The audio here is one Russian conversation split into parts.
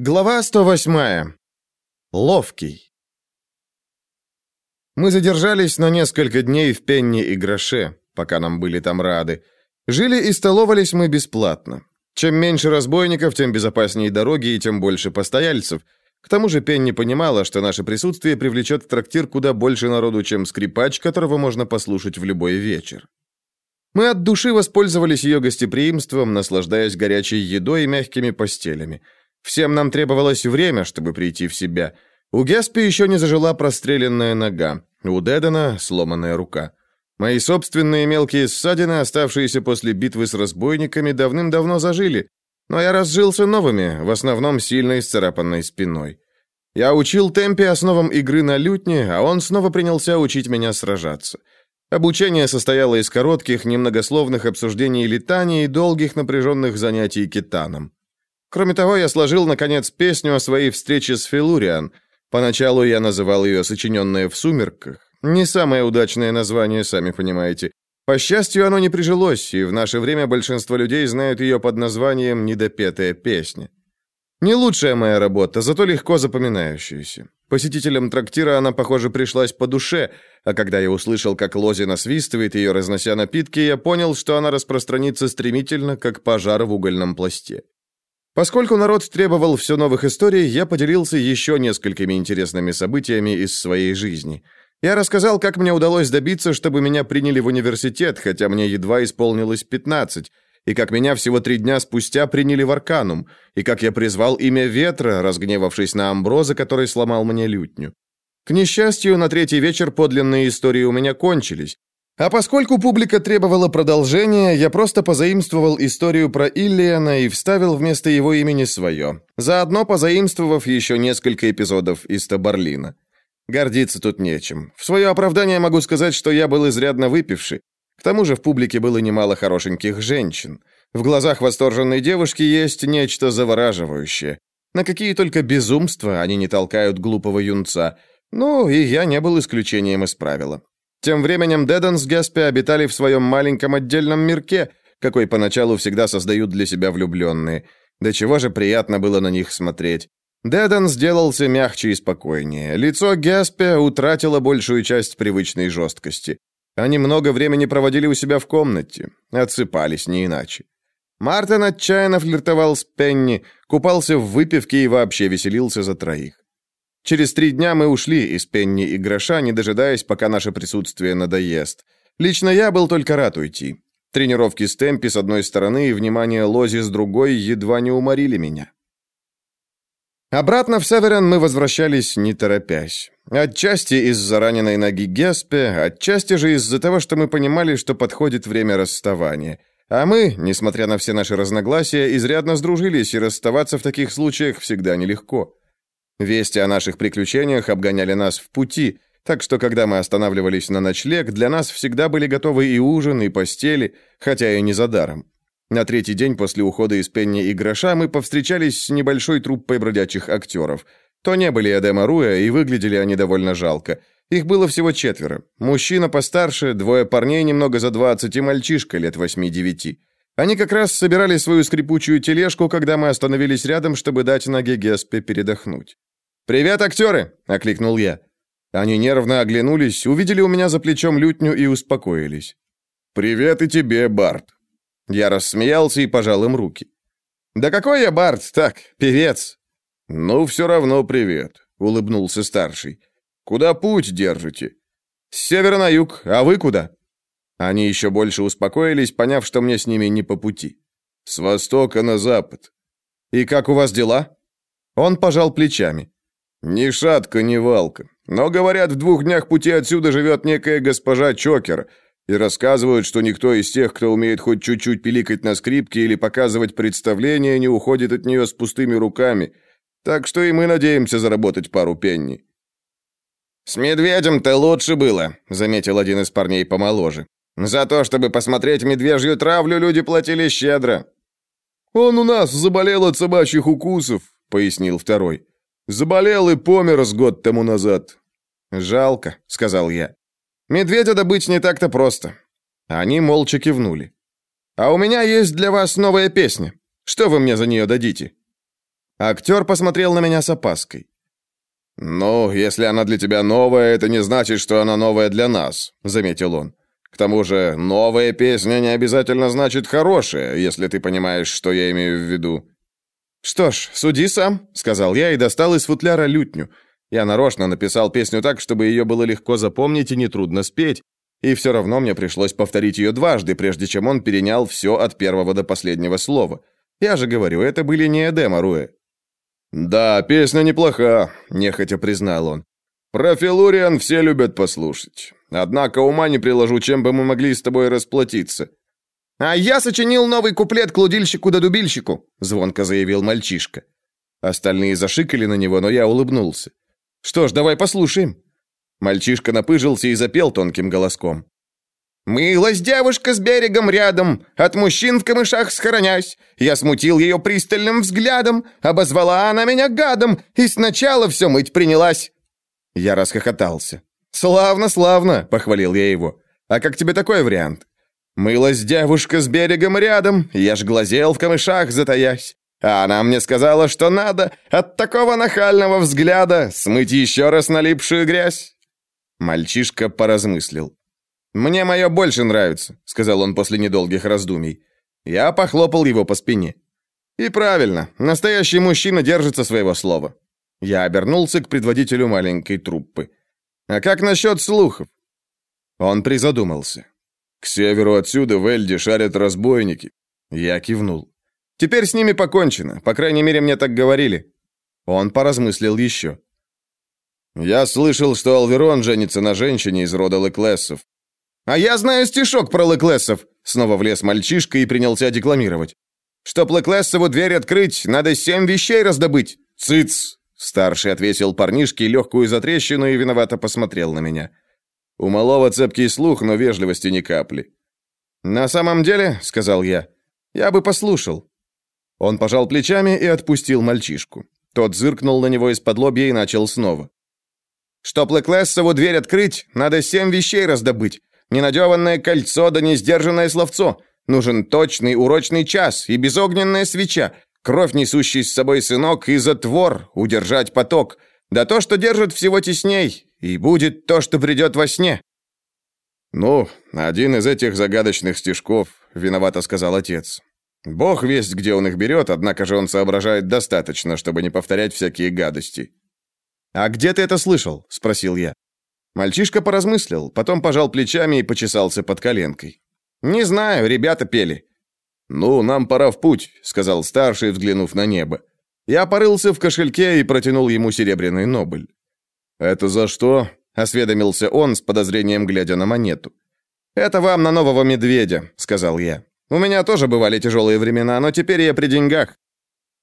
Глава 108. Ловкий. Мы задержались на несколько дней в Пенне и Гроше, пока нам были там рады. Жили и столовались мы бесплатно. Чем меньше разбойников, тем безопаснее дороги и тем больше постояльцев. К тому же Пенни понимала, что наше присутствие привлечет в трактир куда больше народу, чем скрипач, которого можно послушать в любой вечер. Мы от души воспользовались ее гостеприимством, наслаждаясь горячей едой и мягкими постелями – Всем нам требовалось время, чтобы прийти в себя. У Геспи еще не зажила простреленная нога, у Дедана сломанная рука. Мои собственные мелкие ссадины, оставшиеся после битвы с разбойниками, давным-давно зажили, но я разжился новыми, в основном сильно исцарапанной спиной. Я учил темпе основам игры на лютне, а он снова принялся учить меня сражаться. Обучение состояло из коротких, немногословных обсуждений летания и долгих напряженных занятий китаном. Кроме того, я сложил, наконец, песню о своей встрече с Филуриан. Поначалу я называл ее «Сочиненная в сумерках». Не самое удачное название, сами понимаете. По счастью, оно не прижилось, и в наше время большинство людей знают ее под названием «Недопетая песня». Не лучшая моя работа, зато легко запоминающаяся. Посетителям трактира она, похоже, пришлась по душе, а когда я услышал, как Лози насвистывает ее, разнося напитки, я понял, что она распространится стремительно, как пожар в угольном пласте. Поскольку народ требовал все новых историй, я поделился еще несколькими интересными событиями из своей жизни. Я рассказал, как мне удалось добиться, чтобы меня приняли в университет, хотя мне едва исполнилось 15, и как меня всего три дня спустя приняли в Арканум, и как я призвал имя Ветра, разгневавшись на Амброза, который сломал мне лютню. К несчастью, на третий вечер подлинные истории у меня кончились, а поскольку публика требовала продолжения, я просто позаимствовал историю про Иллиана и вставил вместо его имени свое, заодно позаимствовав еще несколько эпизодов из Табарлина. Гордиться тут нечем. В свое оправдание могу сказать, что я был изрядно выпивший. К тому же в публике было немало хорошеньких женщин. В глазах восторженной девушки есть нечто завораживающее. На какие только безумства они не толкают глупого юнца. Ну, и я не был исключением из правила. Тем временем Деден с Геспи обитали в своем маленьком отдельном мирке, какой поначалу всегда создают для себя влюбленные. До чего же приятно было на них смотреть. Деден сделался мягче и спокойнее. Лицо Геспи утратило большую часть привычной жесткости. Они много времени проводили у себя в комнате, отсыпались не иначе. Мартин отчаянно флиртовал с Пенни, купался в выпивке и вообще веселился за троих. Через три дня мы ушли из Пенни и Гроша, не дожидаясь, пока наше присутствие надоест. Лично я был только рад уйти. Тренировки с темпи с одной стороны и внимание Лози с другой едва не уморили меня. Обратно в Северен мы возвращались не торопясь. Отчасти из-за раненой ноги Геспе, отчасти же из-за того, что мы понимали, что подходит время расставания. А мы, несмотря на все наши разногласия, изрядно сдружились, и расставаться в таких случаях всегда нелегко. Вести о наших приключениях обгоняли нас в пути, так что когда мы останавливались на ночлег, для нас всегда были готовы и ужин, и постели, хотя и не за даром. На третий день после ухода из Пенни и Гроша мы повстречались с небольшой труппой бродячих актеров. То не были Эдема Руя, и выглядели они довольно жалко. Их было всего четверо. Мужчина постарше, двое парней немного за двадцать и мальчишка лет восьми-девяти. Они как раз собирали свою скрипучую тележку, когда мы остановились рядом, чтобы дать ноге Геспе передохнуть. «Привет, актеры!» — окликнул я. Они нервно оглянулись, увидели у меня за плечом лютню и успокоились. «Привет и тебе, Барт!» Я рассмеялся и пожал им руки. «Да какой я Барт? Так, певец!» «Ну, все равно привет», — улыбнулся старший. «Куда путь держите?» «С севера на юг, а вы куда?» Они еще больше успокоились, поняв, что мне с ними не по пути. «С востока на запад». «И как у вас дела?» Он пожал плечами. «Ни шатка, ни валка. Но, говорят, в двух днях пути отсюда живет некая госпожа Чокер, и рассказывают, что никто из тех, кто умеет хоть чуть-чуть пиликать на скрипке или показывать представление, не уходит от нее с пустыми руками. Так что и мы надеемся заработать пару пенни». «С медведем-то лучше было», — заметил один из парней помоложе. «За то, чтобы посмотреть медвежью травлю, люди платили щедро». «Он у нас заболел от собачьих укусов», — пояснил второй. Заболел и помер с год тому назад. Жалко, сказал я. Медведя добыть не так-то просто. Они молча кивнули. А у меня есть для вас новая песня. Что вы мне за нее дадите? Актер посмотрел на меня с опаской. «Ну, если она для тебя новая, это не значит, что она новая для нас», — заметил он. «К тому же, новая песня не обязательно значит хорошая, если ты понимаешь, что я имею в виду». «Что ж, суди сам», — сказал я и достал из футляра лютню. Я нарочно написал песню так, чтобы ее было легко запомнить и нетрудно спеть, и все равно мне пришлось повторить ее дважды, прежде чем он перенял все от первого до последнего слова. Я же говорю, это были не Эдема Руэ. «Да, песня неплоха», — нехотя признал он. «Про Филуриан все любят послушать. Однако ума не приложу, чем бы мы могли с тобой расплатиться». «А я сочинил новый куплет к лудильщику да дубильщику», — звонко заявил мальчишка. Остальные зашикали на него, но я улыбнулся. «Что ж, давай послушаем». Мальчишка напыжился и запел тонким голоском. Мылась девушка с берегом рядом, от мужчин в камышах схоронясь. Я смутил ее пристальным взглядом, обозвала она меня гадом, и сначала все мыть принялась. Я расхохотался. «Славно, славно!» — похвалил я его. «А как тебе такой вариант?» Мылась девушка с берегом рядом, я ж глазел в камышах затаясь. А она мне сказала, что надо от такого нахального взгляда смыть еще раз налипшую грязь. Мальчишка поразмыслил. «Мне мое больше нравится», — сказал он после недолгих раздумий. Я похлопал его по спине. «И правильно, настоящий мужчина держится своего слова». Я обернулся к предводителю маленькой труппы. «А как насчет слухов?» Он призадумался. «К северу отсюда в Эльде шарят разбойники». Я кивнул. «Теперь с ними покончено, по крайней мере, мне так говорили». Он поразмыслил еще. «Я слышал, что Алверон женится на женщине из рода Леклессов. «А я знаю стишок про Леклессов!» Снова влез мальчишка и принялся декламировать. «Чтоб Леклессову дверь открыть, надо семь вещей раздобыть!» «Цыц!» Старший отвесил парнишке легкую затрещину и виновато посмотрел на меня. У малого цепкий слух, но вежливости ни капли. «На самом деле, — сказал я, — я бы послушал». Он пожал плечами и отпустил мальчишку. Тот зыркнул на него из-под лобья и начал снова. «Чтоб Леклессову дверь открыть, надо семь вещей раздобыть. Ненадеванное кольцо да несдержанное словцо. Нужен точный урочный час и безогненная свеча, кровь, несущий с собой сынок, и затвор, удержать поток. Да то, что держит всего тесней, и будет то, что придет во сне». «Ну, один из этих загадочных стишков», — виновато сказал отец. «Бог весть, где он их берет, однако же он соображает достаточно, чтобы не повторять всякие гадости». «А где ты это слышал?» — спросил я. Мальчишка поразмыслил, потом пожал плечами и почесался под коленкой. «Не знаю, ребята пели». «Ну, нам пора в путь», — сказал старший, взглянув на небо. Я порылся в кошельке и протянул ему серебряный Нобль. «Это за что?» — осведомился он, с подозрением глядя на монету. «Это вам на нового медведя», — сказал я. «У меня тоже бывали тяжелые времена, но теперь я при деньгах».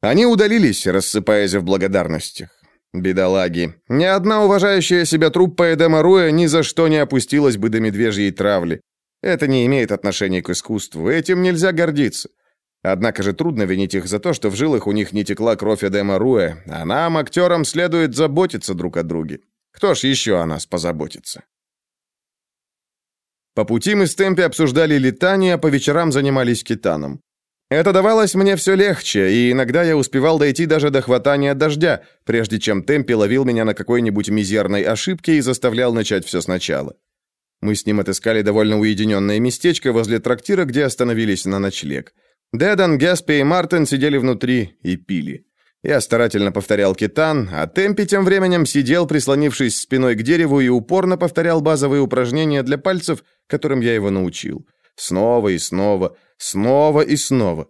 Они удалились, рассыпаясь в благодарностях. Бедолаги. Ни одна уважающая себя труппа Эдема Руя ни за что не опустилась бы до медвежьей травли. Это не имеет отношения к искусству, этим нельзя гордиться. Однако же трудно винить их за то, что в жилах у них не текла кровь Эдема Руэ, а нам, актерам, следует заботиться друг о друге. Кто ж еще о нас позаботится? По пути мы с Темпи обсуждали летание, а по вечерам занимались китаном. Это давалось мне все легче, и иногда я успевал дойти даже до хватания дождя, прежде чем Темпи ловил меня на какой-нибудь мизерной ошибке и заставлял начать все сначала. Мы с ним отыскали довольно уединенное местечко возле трактира, где остановились на ночлег. Дедан, Геспи и Мартин сидели внутри и пили. Я старательно повторял китан, а Темпи тем временем сидел, прислонившись спиной к дереву, и упорно повторял базовые упражнения для пальцев, которым я его научил. Снова и снова, снова и снова.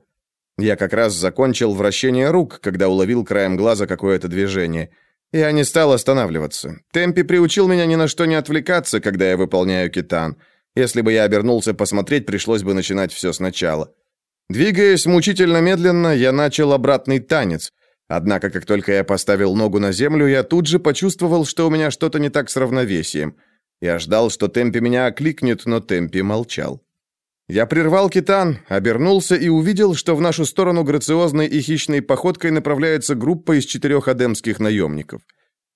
Я как раз закончил вращение рук, когда уловил краем глаза какое-то движение. Я не стал останавливаться. Темпи приучил меня ни на что не отвлекаться, когда я выполняю китан. Если бы я обернулся посмотреть, пришлось бы начинать все сначала. Двигаясь мучительно медленно, я начал обратный танец. Однако, как только я поставил ногу на землю, я тут же почувствовал, что у меня что-то не так с равновесием. Я ждал, что Темпи меня окликнет, но Темпи молчал. Я прервал китан, обернулся и увидел, что в нашу сторону грациозной и хищной походкой направляется группа из четырех адемских наемников.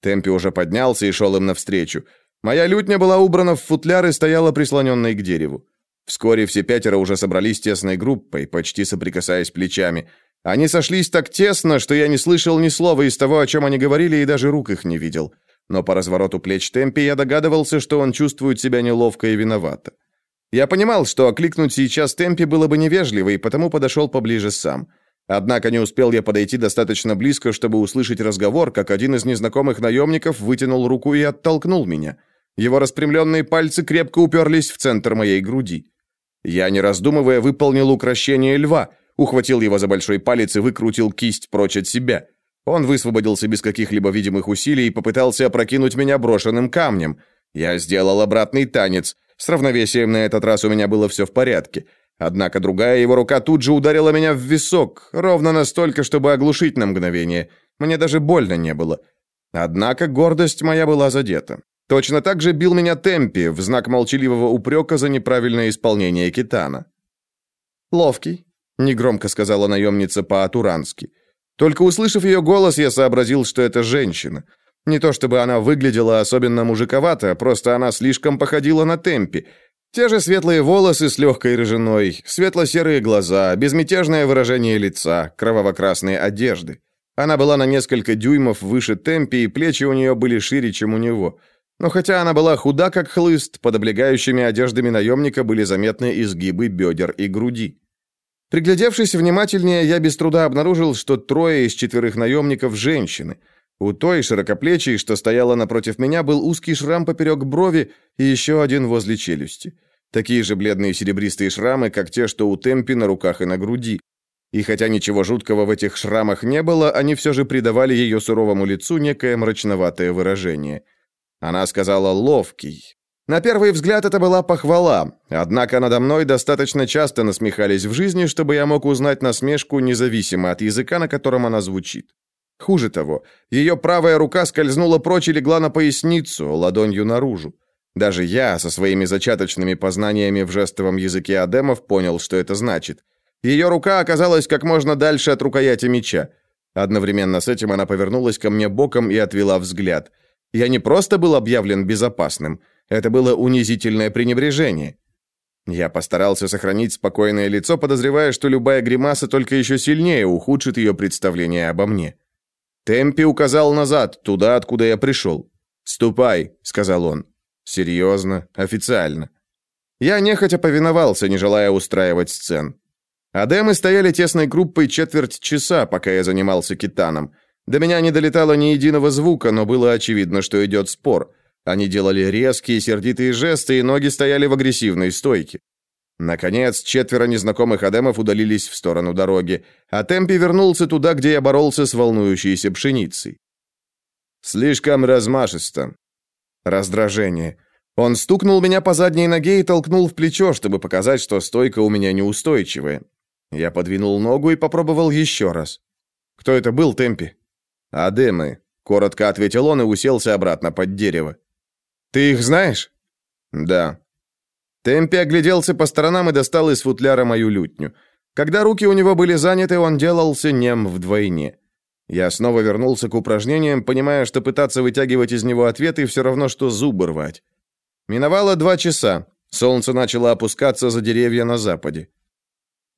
Темпи уже поднялся и шел им навстречу. Моя лютня была убрана в футляр и стояла прислоненной к дереву. Вскоре все пятеро уже собрались тесной группой, почти соприкасаясь плечами. Они сошлись так тесно, что я не слышал ни слова из того, о чем они говорили, и даже рук их не видел. Но по развороту плеч Темпи я догадывался, что он чувствует себя неловко и виновато. Я понимал, что окликнуть сейчас Темпи было бы невежливо, и потому подошел поближе сам. Однако не успел я подойти достаточно близко, чтобы услышать разговор, как один из незнакомых наемников вытянул руку и оттолкнул меня. Его распрямленные пальцы крепко уперлись в центр моей груди. Я, не раздумывая, выполнил укращение льва, ухватил его за большой палец и выкрутил кисть прочь от себя. Он высвободился без каких-либо видимых усилий и попытался опрокинуть меня брошенным камнем. Я сделал обратный танец. С равновесием на этот раз у меня было все в порядке. Однако другая его рука тут же ударила меня в висок, ровно настолько, чтобы оглушить на мгновение. Мне даже больно не было. Однако гордость моя была задета. Точно так же бил меня Темпи в знак молчаливого упрека за неправильное исполнение китана. «Ловкий», — негромко сказала наемница по-атурански. Только услышав ее голос, я сообразил, что это женщина. Не то чтобы она выглядела особенно мужиковато, просто она слишком походила на Темпи. Те же светлые волосы с легкой рыжиной, светло-серые глаза, безмятежное выражение лица, кроваво-красные одежды. Она была на несколько дюймов выше Темпи, и плечи у нее были шире, чем у него — но хотя она была худа, как хлыст, под облегающими одеждами наемника были заметны изгибы бедер и груди. Приглядевшись внимательнее, я без труда обнаружил, что трое из четверых наемников – женщины. У той, широкоплечей, что стояла напротив меня, был узкий шрам поперек брови и еще один возле челюсти. Такие же бледные серебристые шрамы, как те, что у Темпи на руках и на груди. И хотя ничего жуткого в этих шрамах не было, они все же придавали ее суровому лицу некое мрачноватое выражение – она сказала «ловкий». На первый взгляд это была похвала, однако надо мной достаточно часто насмехались в жизни, чтобы я мог узнать насмешку независимо от языка, на котором она звучит. Хуже того, ее правая рука скользнула прочь и легла на поясницу, ладонью наружу. Даже я, со своими зачаточными познаниями в жестовом языке адемов, понял, что это значит. Ее рука оказалась как можно дальше от рукояти меча. Одновременно с этим она повернулась ко мне боком и отвела взгляд – я не просто был объявлен безопасным, это было унизительное пренебрежение. Я постарался сохранить спокойное лицо, подозревая, что любая гримаса только еще сильнее ухудшит ее представление обо мне. Темпи указал назад, туда, откуда я пришел. «Ступай», — сказал он. Серьезно, официально. Я нехотя повиновался, не желая устраивать сцен. Адемы стояли тесной группой четверть часа, пока я занимался китаном — до меня не долетало ни единого звука, но было очевидно, что идет спор. Они делали резкие, сердитые жесты, и ноги стояли в агрессивной стойке. Наконец, четверо незнакомых адемов удалились в сторону дороги, а Темпи вернулся туда, где я боролся с волнующейся пшеницей. Слишком размашисто. Раздражение. Он стукнул меня по задней ноге и толкнул в плечо, чтобы показать, что стойка у меня неустойчивая. Я подвинул ногу и попробовал еще раз. «Кто это был, Темпи?» «Адемы», — коротко ответил он и уселся обратно под дерево. «Ты их знаешь?» «Да». Темпи огляделся по сторонам и достал из футляра мою лютню. Когда руки у него были заняты, он делался нем вдвойне. Я снова вернулся к упражнениям, понимая, что пытаться вытягивать из него ответы все равно, что зубы рвать. Миновало два часа. Солнце начало опускаться за деревья на западе.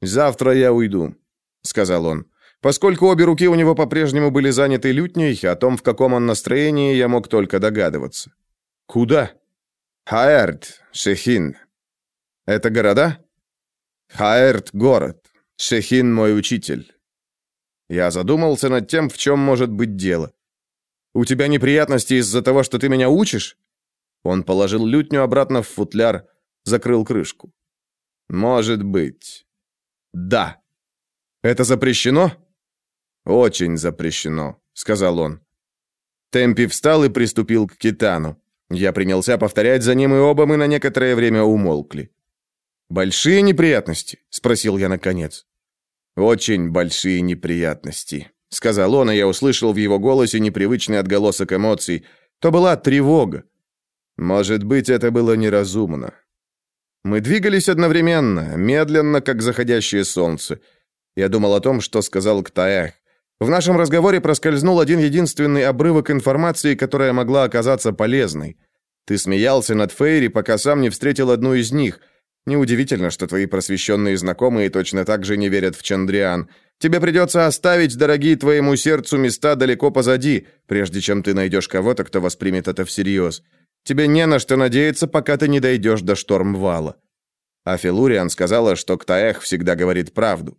«Завтра я уйду», — сказал он. Поскольку обе руки у него по-прежнему были заняты лютней, о том, в каком он настроении, я мог только догадываться. «Куда?» «Хаэрт, Шехин». «Это города?» «Хаэрт — город. Шехин — мой учитель». Я задумался над тем, в чем может быть дело. «У тебя неприятности из-за того, что ты меня учишь?» Он положил лютню обратно в футляр, закрыл крышку. «Может быть». «Да». «Это запрещено?» «Очень запрещено», — сказал он. Темпи встал и приступил к китану. Я принялся повторять за ним, и оба мы на некоторое время умолкли. «Большие неприятности?» — спросил я наконец. «Очень большие неприятности», — сказал он, и я услышал в его голосе непривычный отголосок эмоций. То была тревога. Может быть, это было неразумно. Мы двигались одновременно, медленно, как заходящее солнце. Я думал о том, что сказал Ктаэх. В нашем разговоре проскользнул один единственный обрывок информации, которая могла оказаться полезной. Ты смеялся над Фейри, пока сам не встретил одну из них. Неудивительно, что твои просвещенные знакомые точно так же не верят в Чандриан. Тебе придется оставить дорогие твоему сердцу места далеко позади, прежде чем ты найдешь кого-то, кто воспримет это всерьез. Тебе не на что надеяться, пока ты не дойдешь до штормвала». А Филуриан сказала, что Ктаэх всегда говорит правду.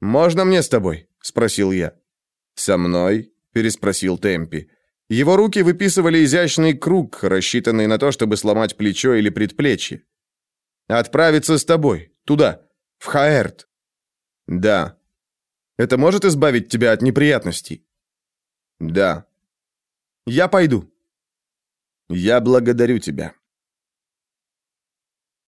«Можно мне с тобой?» — спросил я. «Со мной?» — переспросил Темпи. Его руки выписывали изящный круг, рассчитанный на то, чтобы сломать плечо или предплечье. «Отправиться с тобой. Туда. В Хаэрт». «Да». «Это может избавить тебя от неприятностей?» «Да». «Я пойду». «Я благодарю тебя».